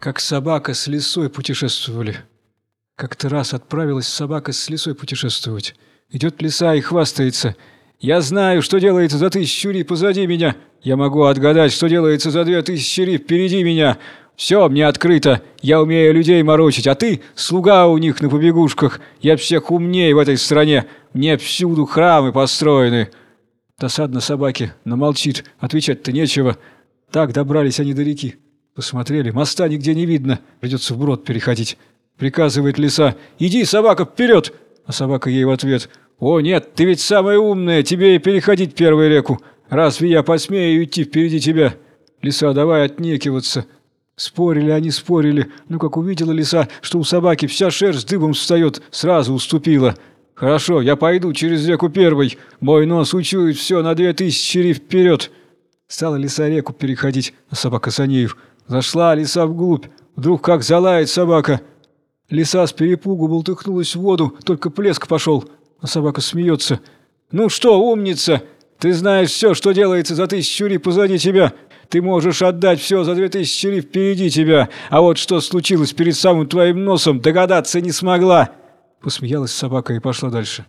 как собака с лисой путешествовали. Как-то раз отправилась собака с лисой путешествовать. Идет лиса и хвастается. «Я знаю, что делается за тысячу ри позади меня. Я могу отгадать, что делается за две тысячи ри впереди меня. Все мне открыто. Я умею людей морочить, а ты – слуга у них на побегушках. Я всех умнее в этой стране. Мне всюду храмы построены». Досадно собаке, но молчит. Отвечать-то нечего. Так добрались они до реки. Посмотрели, моста нигде не видно, придется вброд переходить. Приказывает лиса «Иди, собака, вперед!» А собака ей в ответ «О, нет, ты ведь самая умная, тебе и переходить первую реку. Разве я посмею идти впереди тебя?» Лиса, давай отнекиваться. Спорили они, спорили, но как увидела лиса, что у собаки вся шерсть дыбом встает, сразу уступила. «Хорошо, я пойду через реку первой. Мой нос учует все на две тысячи вперед». Стала лиса реку переходить, а собака за нею. Зашла лиса вглубь. Вдруг как залает собака. Лиса с перепугу болтыхнулась в воду, только плеск пошел. А собака смеется. «Ну что, умница, ты знаешь все, что делается за тысячу ри позади тебя. Ты можешь отдать все за две тысячи ри впереди тебя. А вот что случилось перед самым твоим носом, догадаться не смогла». Посмеялась собака и пошла дальше.